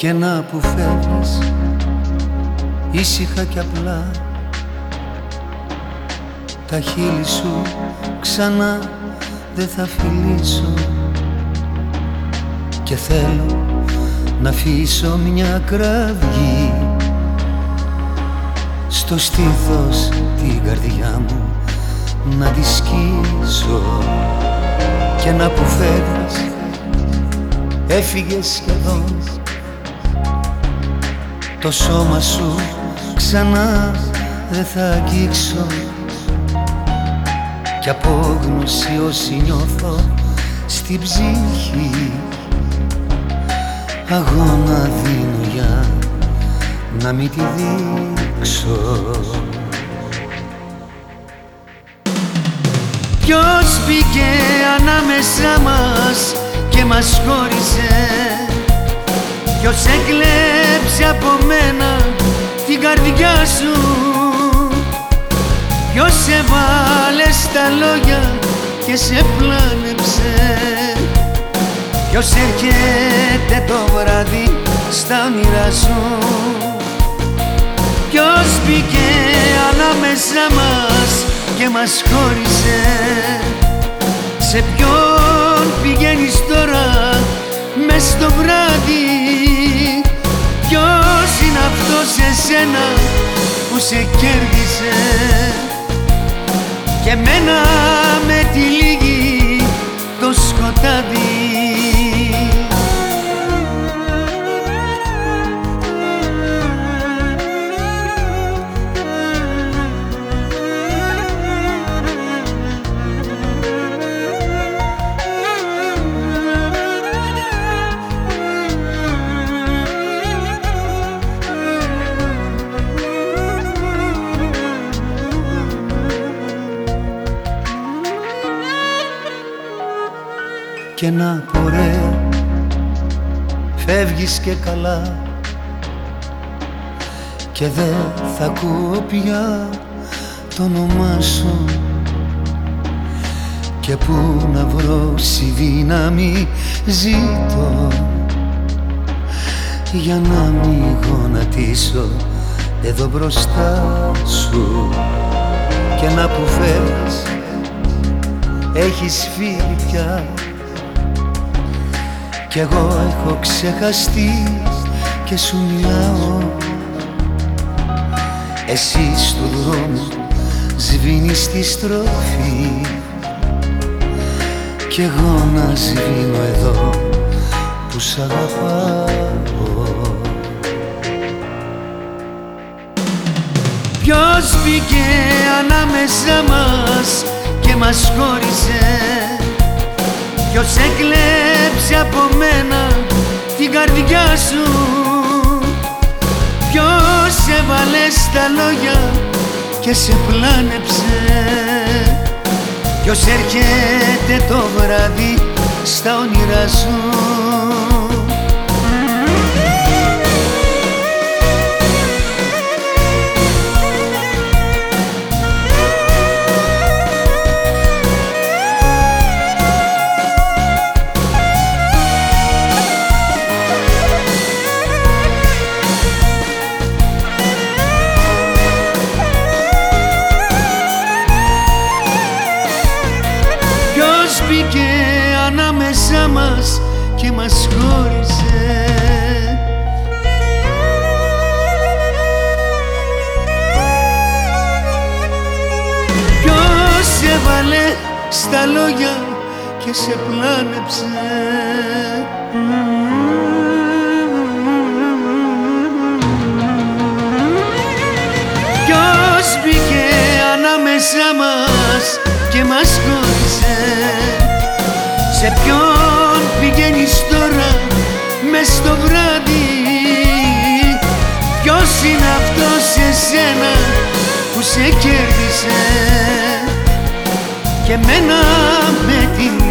και να που φεύγεις ήσυχα κι απλά. Τα χείλη σου ξανά δεν θα φιλήσω. Και θέλω να αφήσω μια κραυγή στο στήθος την καρδιά μου να τη σκίσω και να που φεύγεις έφυγες σχεδόν το σώμα σου ξανά δεν θα αγγίξω. Κι απόγνωση όσοι νιώθω στην ψυχή. Αγώνα δίνω για να μην τη δείξω. Ποιος μπήκε ανάμεσά μας και μας χώρισε; Ποιος έκλεψε από μένα την καρδιά σου; Ποιος έβαλε στα λόγια και σε πλάνεψε; Ποιος έρχεται το βράδυ στα όνειρά σου; Ποιος μπήκε ανάμεσά μας και μας χώρισε; Σε ποιον πηγαίνεις τώρα; Είναι αυτός εσένα που σε κέρδισε. Και μένα με τη λίγη το σκοτάδι και να πορέ φεύγεις και καλά. Και δεν θα ακούω πια το όνομά σου. Και πού να βρω στη δύναμη ζήτω. Για να μην γονατίσω εδώ μπροστά σου. Και να που φεύγεις έχεις φύγει πια κι εγώ έχω ξεχαστεί και σου μιλάω. Εσύ στο δρόμο σβήνεις τη στροφή. Κι εγώ να σβήνω εδώ που σ' αγαπάω. Ποιος μπήκε ανάμεσά μας και μας χώρισε Ποιος έκλεψε από μένα την καρδιά σου; Ποιος έβαλε στα λόγια και σε πλάνεψε; Ποιος έρχεται το βράδυ στα όνειρά σου; Μας και μας χώρισε. Ποιος έβαλε στα λόγια και σε πλάνεψε. Ποιος μπήκε ανάμεσά μας και μας χώρισε. Σε ποιον πηγαίνεις τώρα μες στο βράδυ. Ποιος είναι αυτός εσένα που σε κέρδισε; Και μένα με την